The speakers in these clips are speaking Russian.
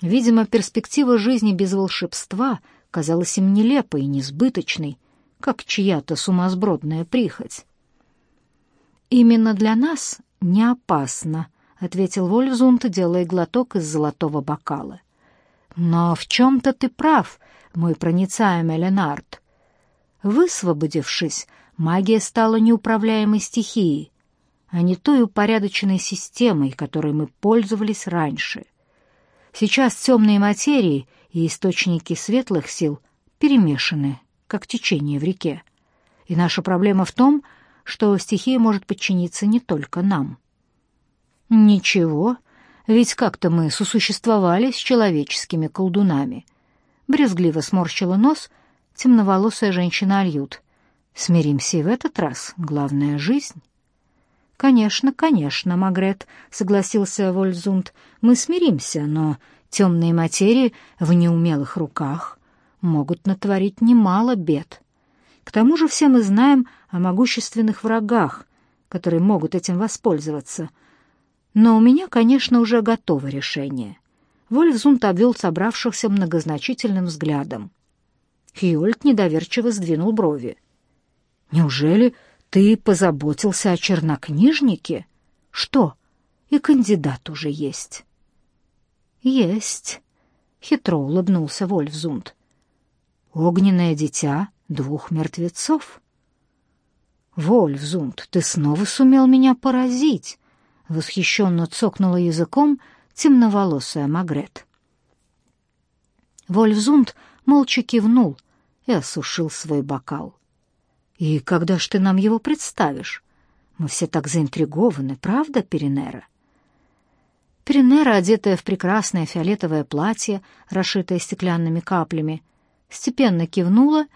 Видимо, перспектива жизни без волшебства казалась им нелепой и несбыточной, как чья-то сумасбродная прихоть. «Именно для нас не опасно», — ответил Вольфзунд, делая глоток из золотого бокала. «Но в чем-то ты прав, мой проницаемый Ленард. Высвободившись, магия стала неуправляемой стихией, а не той упорядоченной системой, которой мы пользовались раньше. Сейчас темные материи и источники светлых сил перемешаны, как течение в реке. И наша проблема в том, что стихия может подчиниться не только нам. Ничего, ведь как-то мы сосуществовали с человеческими колдунами. Брезгливо сморщила нос темноволосая женщина Альют. Смиримся и в этот раз, главная — жизнь. «Конечно, конечно, Магрет», — согласился Вользунд. «Мы смиримся, но темные материи в неумелых руках могут натворить немало бед. К тому же все мы знаем о могущественных врагах, которые могут этим воспользоваться. Но у меня, конечно, уже готово решение». Вольфзунд обвел собравшихся многозначительным взглядом. Хьюльт недоверчиво сдвинул брови. «Неужели ты позаботился о чернокнижнике? Что, и кандидат уже есть?» «Есть», — хитро улыбнулся Вольфзунд. «Огненное дитя двух мертвецов». «Вольфзунд, ты снова сумел меня поразить», — восхищенно цокнула языком темноволосая Магрет. Вольфзунд молча кивнул и осушил свой бокал. «И когда ж ты нам его представишь? Мы все так заинтригованы, правда, Перенера?» Перенера, одетая в прекрасное фиолетовое платье, расшитое стеклянными каплями, степенно кивнула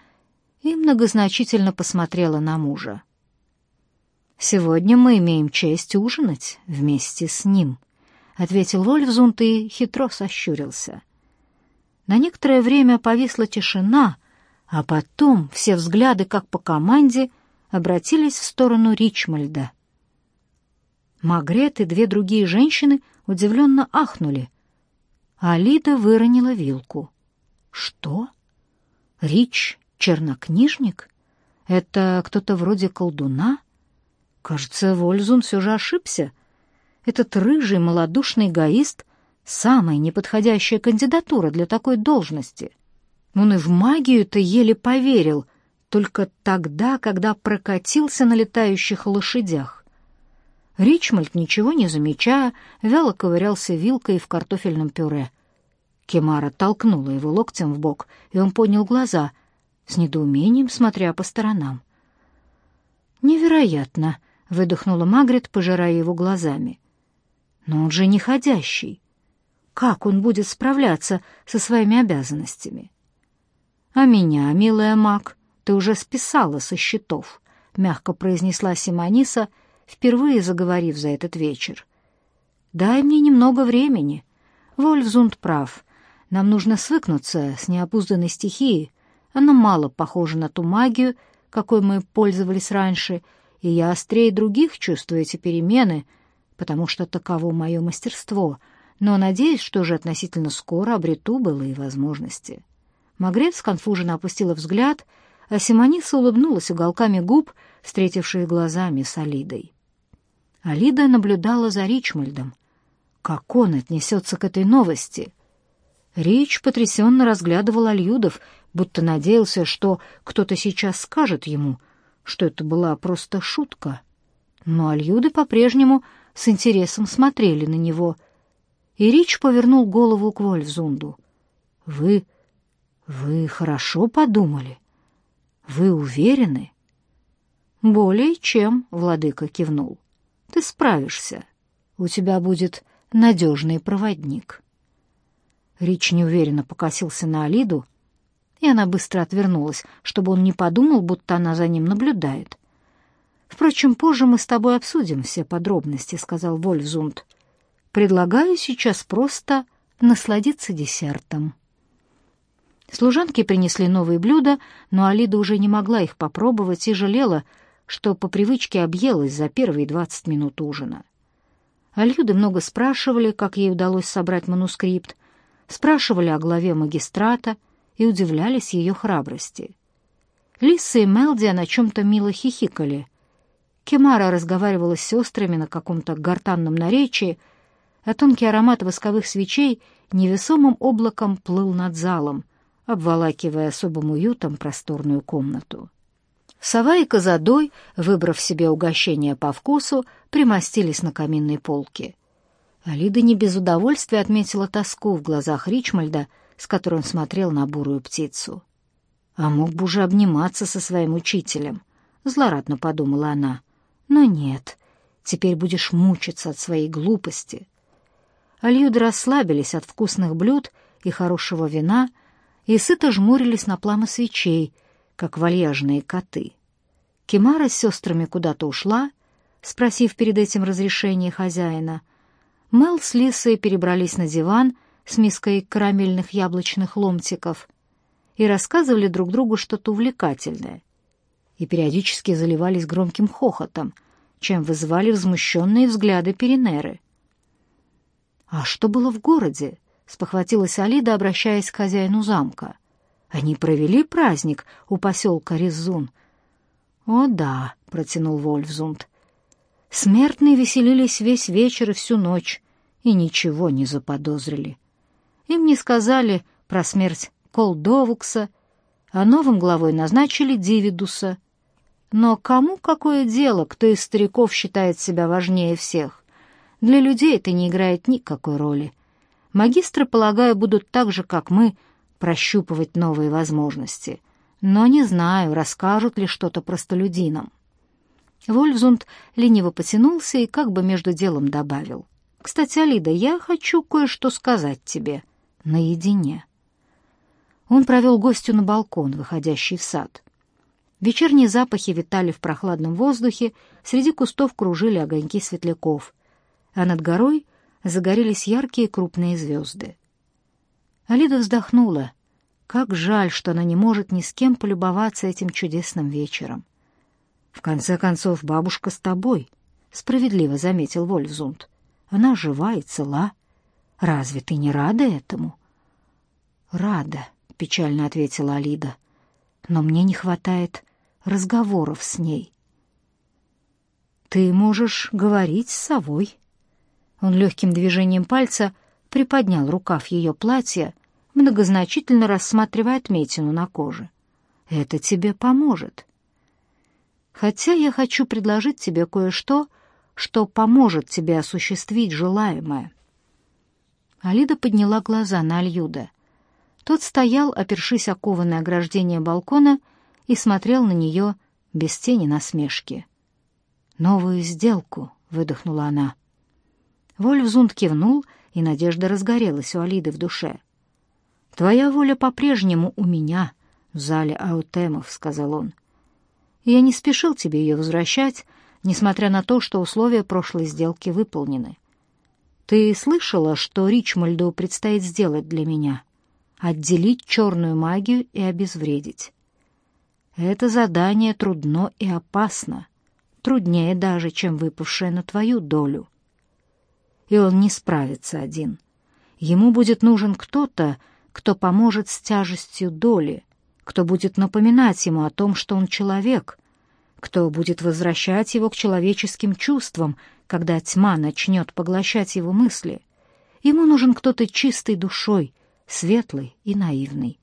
и многозначительно посмотрела на мужа. «Сегодня мы имеем честь ужинать вместе с ним», — ответил Вольфзунд и хитро сощурился. На некоторое время повисла тишина, а потом все взгляды, как по команде, обратились в сторону Ричмальда. Магрет и две другие женщины удивленно ахнули, а Лида выронила вилку. «Что? Рич — чернокнижник? Это кто-то вроде колдуна?» Кажется, Вользун все же ошибся. Этот рыжий малодушный эгоист Самая неподходящая кандидатура для такой должности. Он и в магию-то еле поверил, только тогда, когда прокатился на летающих лошадях. Ричмольд, ничего не замечая, вяло ковырялся вилкой в картофельном пюре. Кемара толкнула его локтем в бок, и он поднял глаза, с недоумением смотря по сторонам. «Невероятно!» — выдохнула Магрит, пожирая его глазами. «Но он же не ходящий. Как он будет справляться со своими обязанностями? «А меня, милая маг, ты уже списала со счетов», — мягко произнесла Симониса, впервые заговорив за этот вечер. «Дай мне немного времени. Вольфзунд прав. Нам нужно свыкнуться с неопузданной стихией. Она мало похожа на ту магию, какой мы пользовались раньше, и я острее других чувствую эти перемены, потому что таково мое мастерство — но надеюсь, что уже относительно скоро обрету былые возможности. Магрет сконфуженно опустила взгляд, а Симониса улыбнулась уголками губ, встретившись глазами с Алидой. Алида наблюдала за Ричмальдом. Как он отнесется к этой новости? Рич потрясенно разглядывал Альюдов, будто надеялся, что кто-то сейчас скажет ему, что это была просто шутка. Но Альюды по-прежнему с интересом смотрели на него — и Рич повернул голову к Вольфзунду. «Вы... вы хорошо подумали? Вы уверены?» «Более чем», — владыка кивнул. «Ты справишься. У тебя будет надежный проводник». Рич неуверенно покосился на Алиду, и она быстро отвернулась, чтобы он не подумал, будто она за ним наблюдает. «Впрочем, позже мы с тобой обсудим все подробности», — сказал Вольфзунд. Предлагаю сейчас просто насладиться десертом. Служанки принесли новые блюда, но Алида уже не могла их попробовать и жалела, что по привычке объелась за первые двадцать минут ужина. Альюды много спрашивали, как ей удалось собрать манускрипт. спрашивали о главе магистрата и удивлялись ее храбрости. Лиса и Мелдиан о чем-то мило хихикали. Кемара разговаривала с сестрами на каком-то гортанном наречии, а тонкий аромат восковых свечей невесомым облаком плыл над залом, обволакивая особым уютом просторную комнату. Сова и Козадой, выбрав себе угощение по вкусу, примостились на каминной полке. Алида не без удовольствия отметила тоску в глазах Ричмальда, с которой он смотрел на бурую птицу. «А мог бы уже обниматься со своим учителем», — злорадно подумала она. «Но нет, теперь будешь мучиться от своей глупости». Альюды расслабились от вкусных блюд и хорошего вина и сыто жмурились на пламя свечей, как вальяжные коты. Кимара с сестрами куда-то ушла, спросив перед этим разрешения хозяина. Мел с Лисой перебрались на диван с миской карамельных яблочных ломтиков и рассказывали друг другу что-то увлекательное. И периодически заливались громким хохотом, чем вызывали возмущенные взгляды Перенеры. «А что было в городе?» — спохватилась Алида, обращаясь к хозяину замка. Они провели праздник у поселка Резун. «О да», — протянул Вольфзунд. Смертные веселились весь вечер и всю ночь, и ничего не заподозрили. Им не сказали про смерть Колдовукса, а новым главой назначили Дивидуса. Но кому какое дело, кто из стариков считает себя важнее всех? Для людей это не играет никакой роли. Магистры, полагаю, будут так же, как мы, — прощупывать новые возможности, но не знаю, расскажут ли что-то простолюдинам. Вольфзунд лениво потянулся и как бы между делом добавил. «Кстати, Алида, я хочу кое-что сказать тебе. Наедине». Он провел гостю на балкон, выходящий в сад. Вечерние запахи витали в прохладном воздухе, среди кустов кружили огоньки светляков, а над горой загорелись яркие крупные звезды. Алида вздохнула. Как жаль, что она не может ни с кем полюбоваться этим чудесным вечером. В конце концов, бабушка с тобой, справедливо заметил Вольфзунд. Она жива и цела. Разве ты не рада этому? Рада, печально ответила Алида. Но мне не хватает разговоров с ней. Ты можешь говорить с совой. Он легким движением пальца приподнял рукав ее платья, многозначительно рассматривая отметину на коже. «Это тебе поможет. Хотя я хочу предложить тебе кое-что, что поможет тебе осуществить желаемое». Алида подняла глаза на Альюда. Тот стоял, опершись о кованое ограждение балкона, и смотрел на нее без тени насмешки. «Новую сделку», — выдохнула она. Вольфзунд кивнул и надежда разгорелась у Алиды в душе. «Твоя воля по-прежнему у меня, в зале Аутемов», — сказал он. «Я не спешил тебе ее возвращать, несмотря на то, что условия прошлой сделки выполнены. Ты слышала, что Ричмальду предстоит сделать для меня? Отделить черную магию и обезвредить. Это задание трудно и опасно, труднее даже, чем выпавшее на твою долю и он не справится один. Ему будет нужен кто-то, кто поможет с тяжестью доли, кто будет напоминать ему о том, что он человек, кто будет возвращать его к человеческим чувствам, когда тьма начнет поглощать его мысли. Ему нужен кто-то чистой душой, светлый и наивный.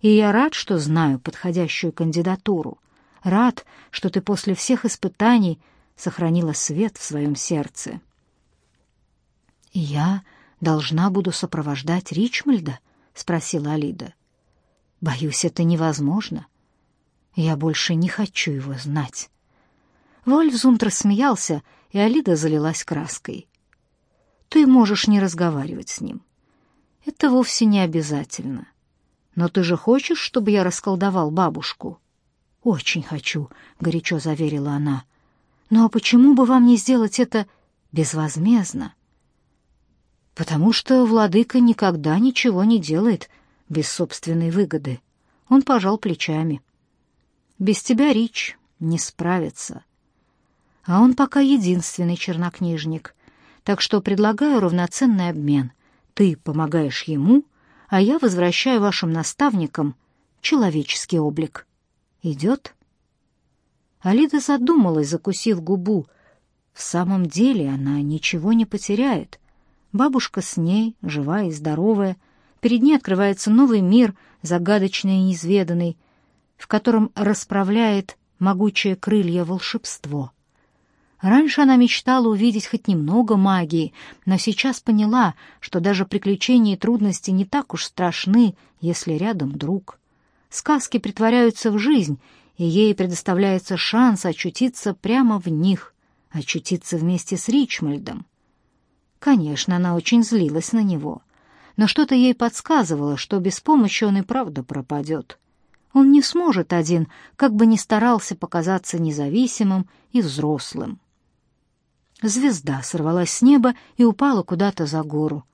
И я рад, что знаю подходящую кандидатуру. Рад, что ты после всех испытаний сохранила свет в своем сердце. «И я должна буду сопровождать Ричмальда?» — спросила Алида. «Боюсь, это невозможно. Я больше не хочу его знать». Вольфзунд рассмеялся, и Алида залилась краской. «Ты можешь не разговаривать с ним. Это вовсе не обязательно. Но ты же хочешь, чтобы я расколдовал бабушку?» «Очень хочу», — горячо заверила она. «Ну а почему бы вам не сделать это безвозмездно?» Потому что владыка никогда ничего не делает без собственной выгоды. Он пожал плечами. Без тебя, Рич, не справится. А он пока единственный чернокнижник, так что предлагаю равноценный обмен. Ты помогаешь ему, а я возвращаю вашим наставникам человеческий облик. Идет?» Алида задумалась, закусив губу. В самом деле она ничего не потеряет. Бабушка с ней, живая и здоровая. Перед ней открывается новый мир, загадочный и неизведанный, в котором расправляет могучее крылья волшебство. Раньше она мечтала увидеть хоть немного магии, но сейчас поняла, что даже приключения и трудности не так уж страшны, если рядом друг. Сказки притворяются в жизнь, и ей предоставляется шанс очутиться прямо в них, очутиться вместе с Ричмольдом. Конечно, она очень злилась на него, но что-то ей подсказывало, что без помощи он и правда пропадет. Он не сможет один, как бы ни старался показаться независимым и взрослым. Звезда сорвалась с неба и упала куда-то за гору.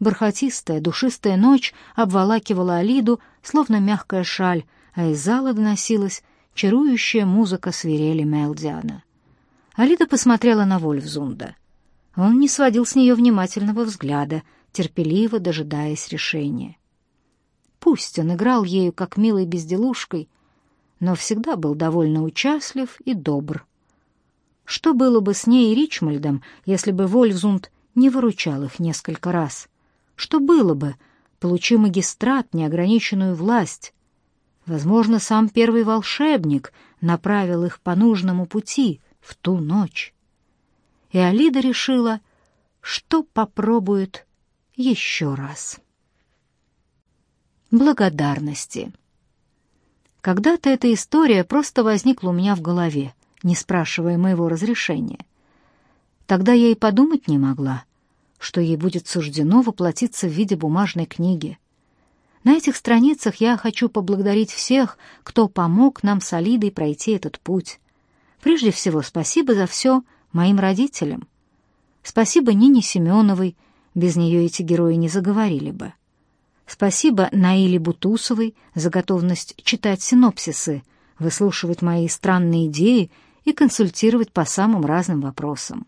Бархатистая, душистая ночь обволакивала Алиду, словно мягкая шаль, а из зала доносилась чарующая музыка свирели Мелдиана. Алида посмотрела на Вольфзунда. Он не сводил с нее внимательного взгляда, терпеливо дожидаясь решения. Пусть он играл ею как милой безделушкой, но всегда был довольно участлив и добр. Что было бы с ней и Ричмольдом, если бы Вольфзунд не выручал их несколько раз? Что было бы, получи магистрат неограниченную власть? Возможно, сам первый волшебник направил их по нужному пути в ту ночь. И Алида решила, что попробует еще раз. Благодарности. Когда-то эта история просто возникла у меня в голове — не спрашивая моего разрешения. Тогда я и подумать не могла, что ей будет суждено воплотиться в виде бумажной книги. На этих страницах я хочу поблагодарить всех, кто помог нам с Алидой пройти этот путь. Прежде всего, спасибо за все моим родителям. Спасибо Нине Семеновой, без нее эти герои не заговорили бы. Спасибо Наиле Бутусовой за готовность читать синопсисы, выслушивать мои странные идеи и консультировать по самым разным вопросам.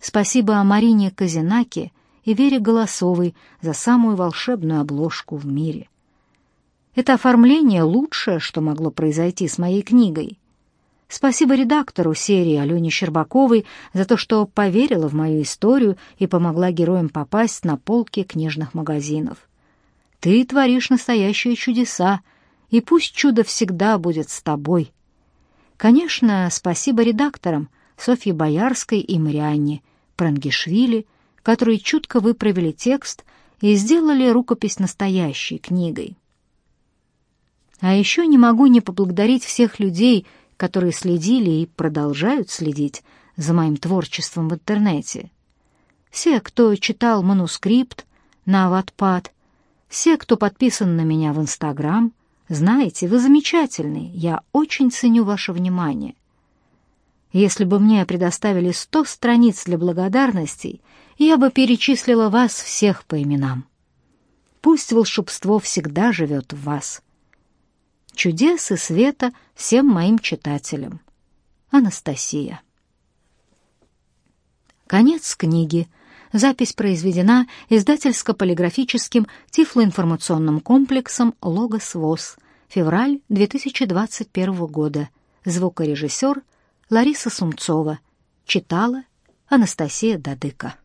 Спасибо Марине Казинаке и Вере Голосовой за самую волшебную обложку в мире. Это оформление лучшее, что могло произойти с моей книгой. Спасибо редактору серии Алене Щербаковой за то, что поверила в мою историю и помогла героям попасть на полки книжных магазинов. Ты творишь настоящие чудеса, и пусть чудо всегда будет с тобой, Конечно, спасибо редакторам Софье Боярской и Марианне Прангишвили, которые чутко выправили текст и сделали рукопись настоящей книгой. А еще не могу не поблагодарить всех людей, которые следили и продолжают следить за моим творчеством в интернете. Все, кто читал манускрипт на Ватпад, все, кто подписан на меня в Инстаграм — знаете, вы замечательный, я очень ценю ваше внимание. Если бы мне предоставили сто страниц для благодарностей, я бы перечислила вас всех по именам. Пусть волшебство всегда живет в вас. Чудес и света всем моим читателям. Анастасия. Конец книги. Запись произведена издательско-полиграфическим тифлоинформационным комплексом «Логос ВОЗ». Февраль 2021 года. Звукорежиссер Лариса Сумцова. Читала Анастасия Дадыка.